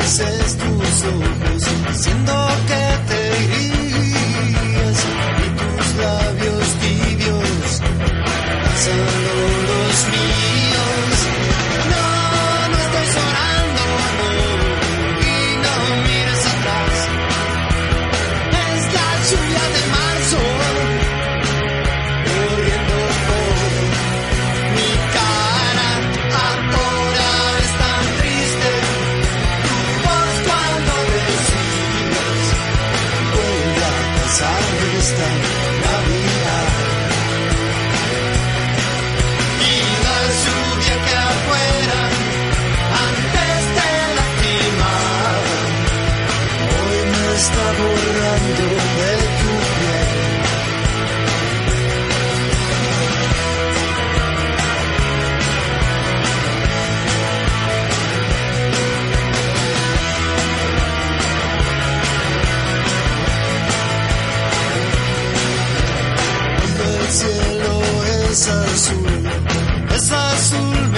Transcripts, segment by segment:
grises tus ojos, siendo que te irías y tus labios tibios. Pasan cielo es azul, es azul.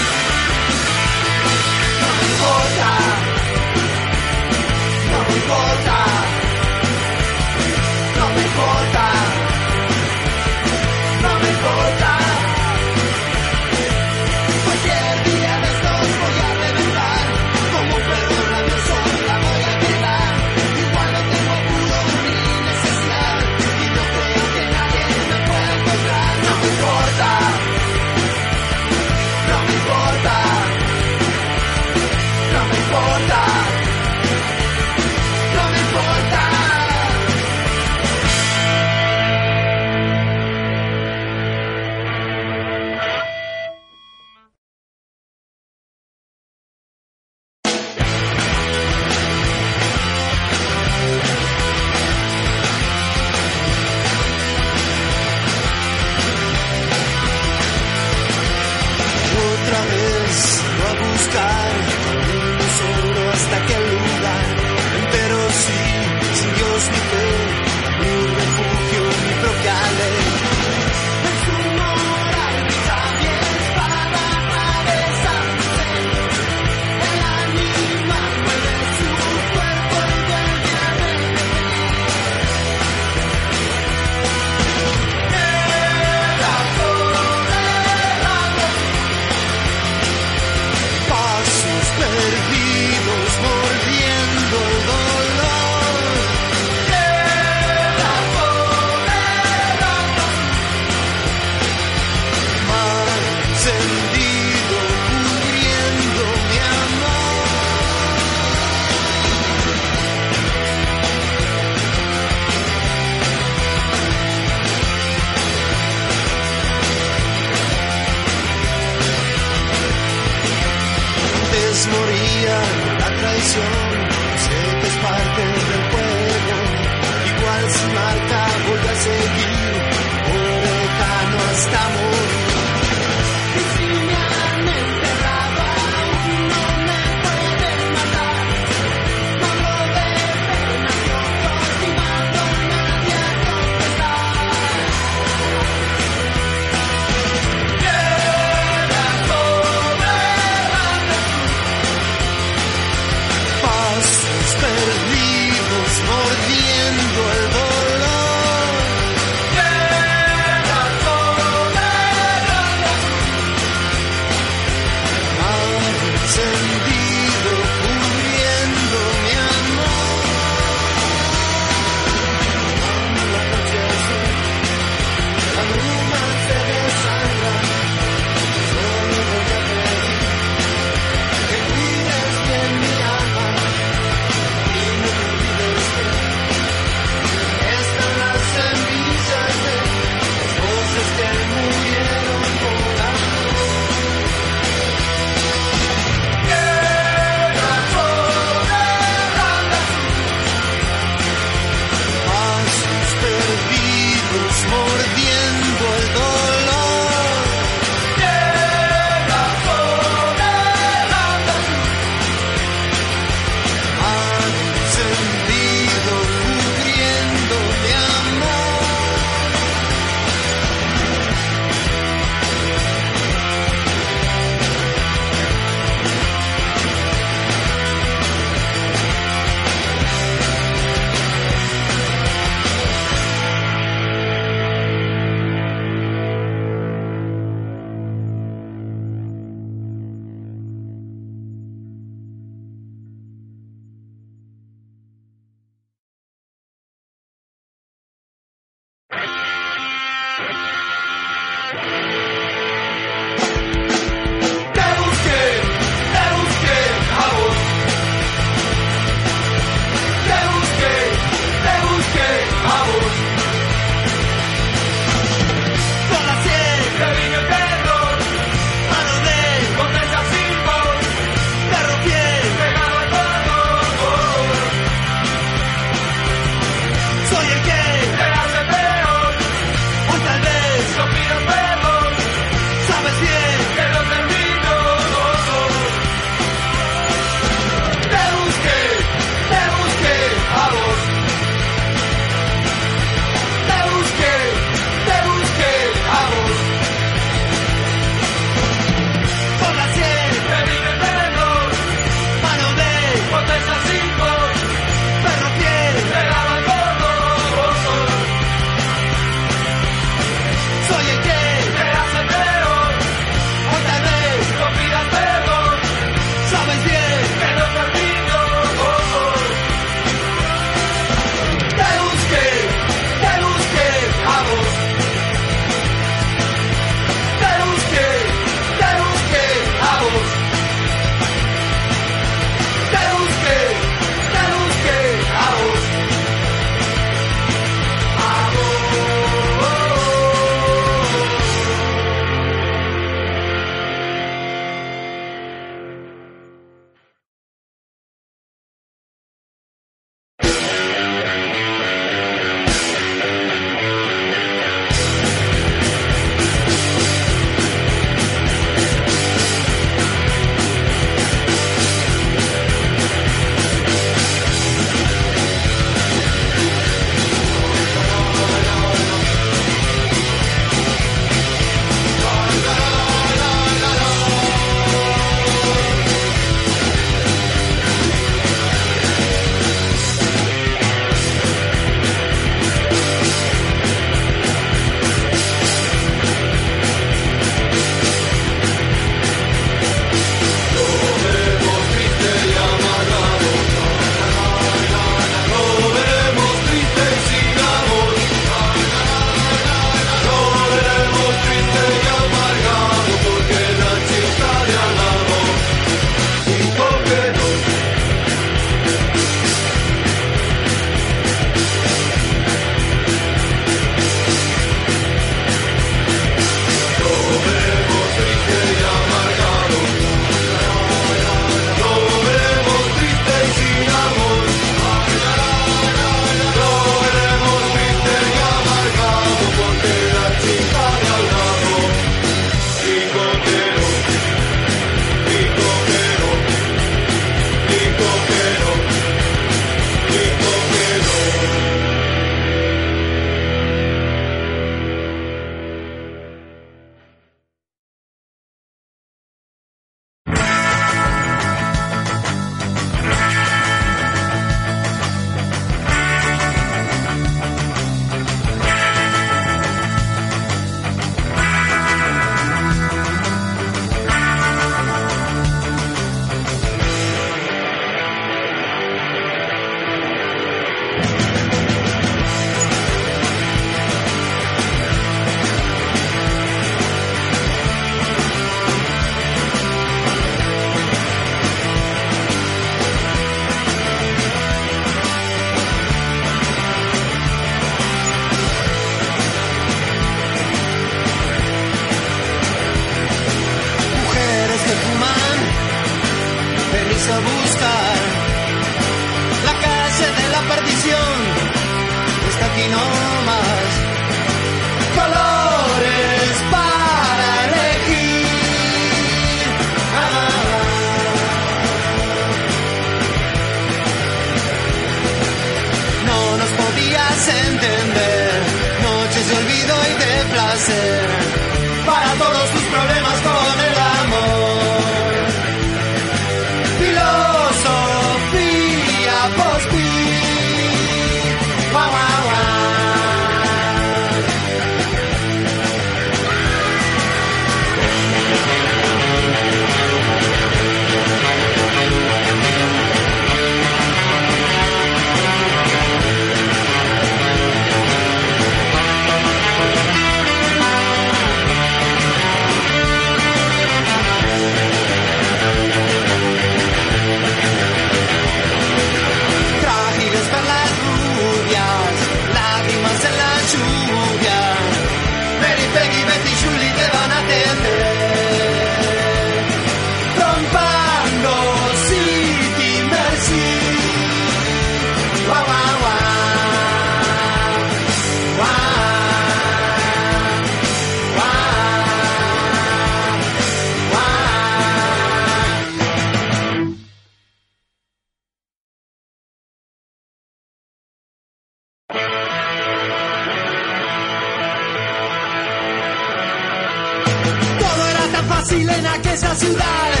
Fácil en aquella ciudad.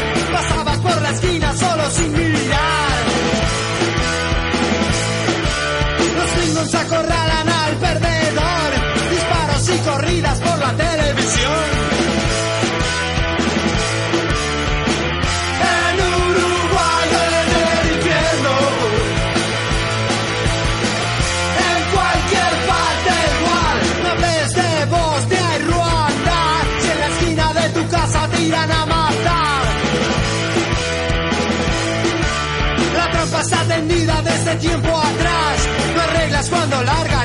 Cuando largan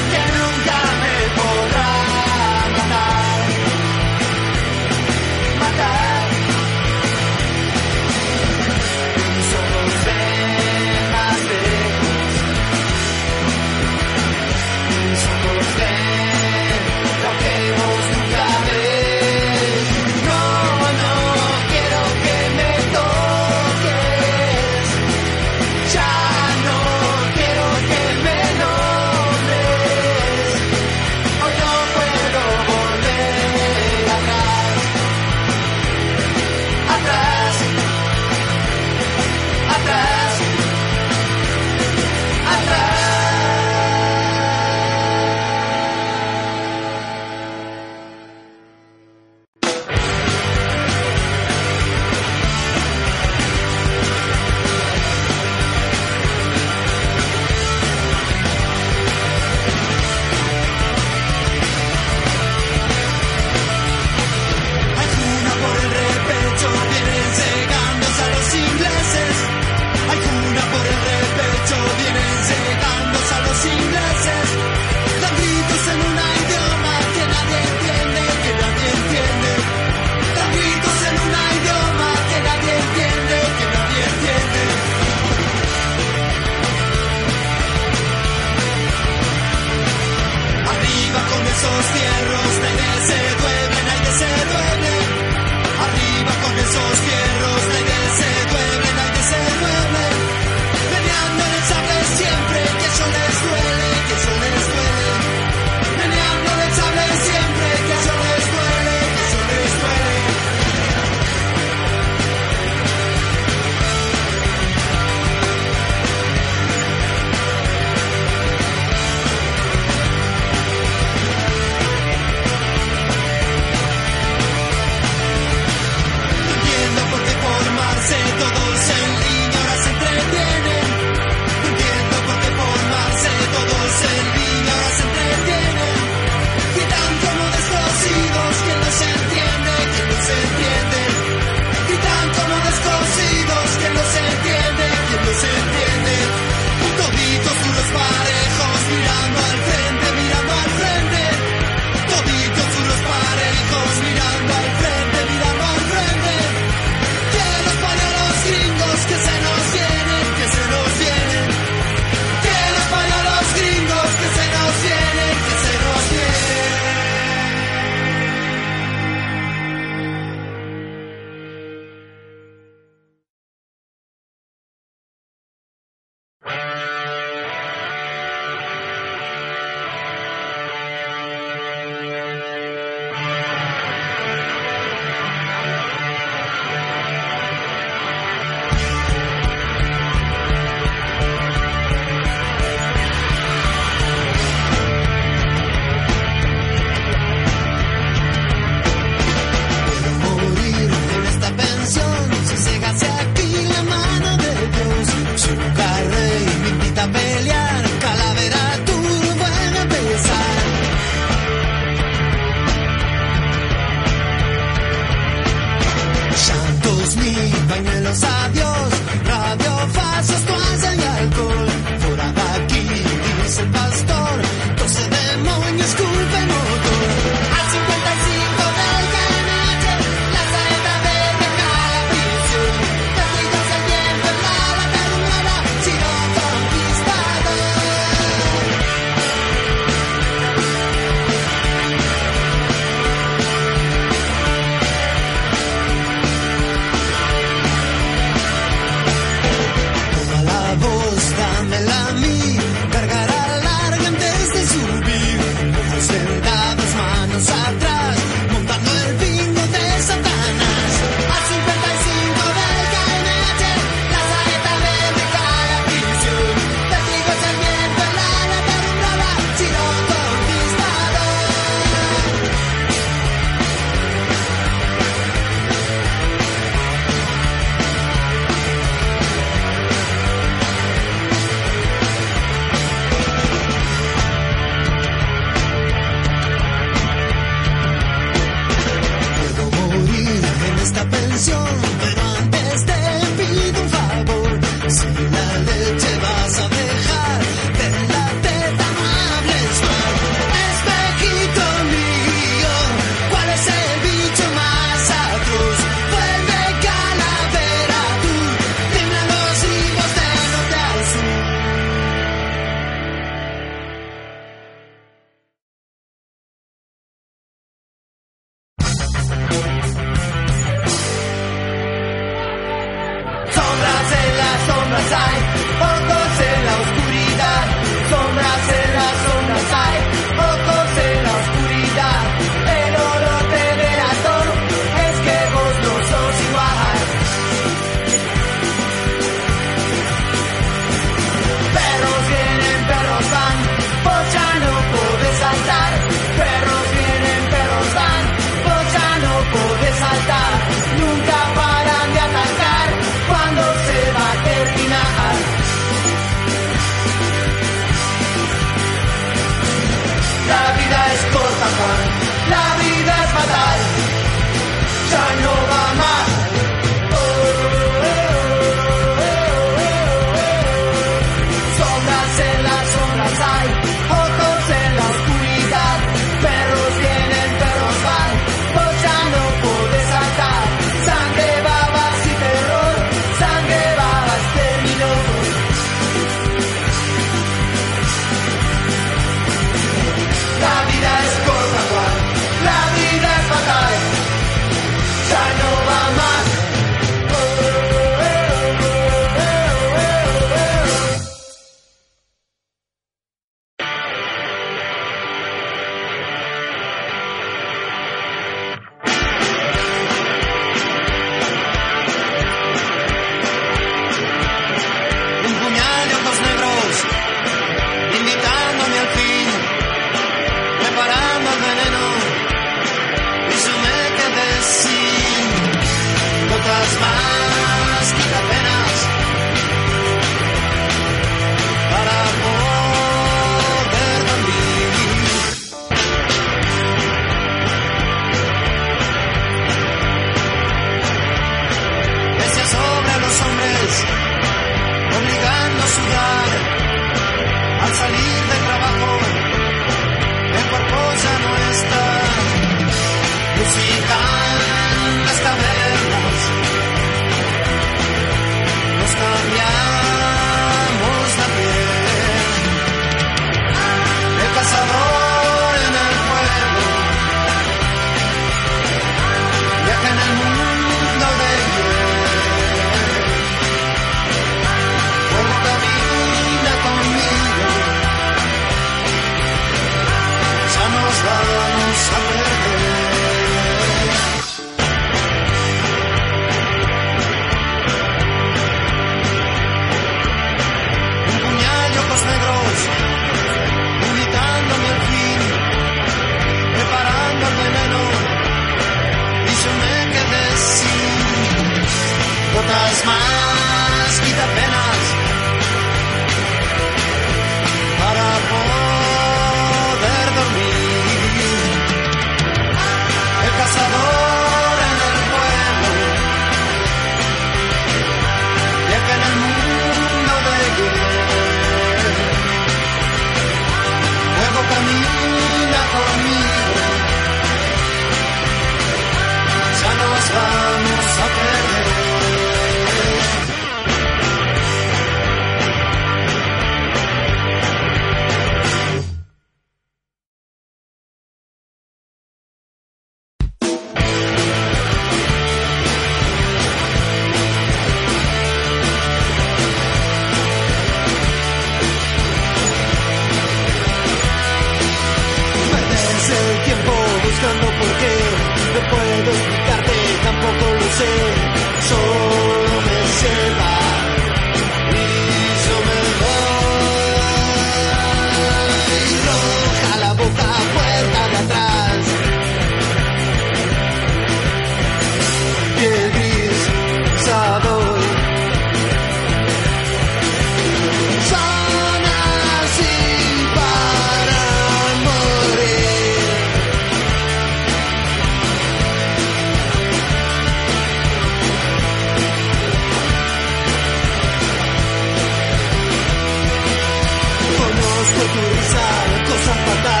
futurizar cosas fatales.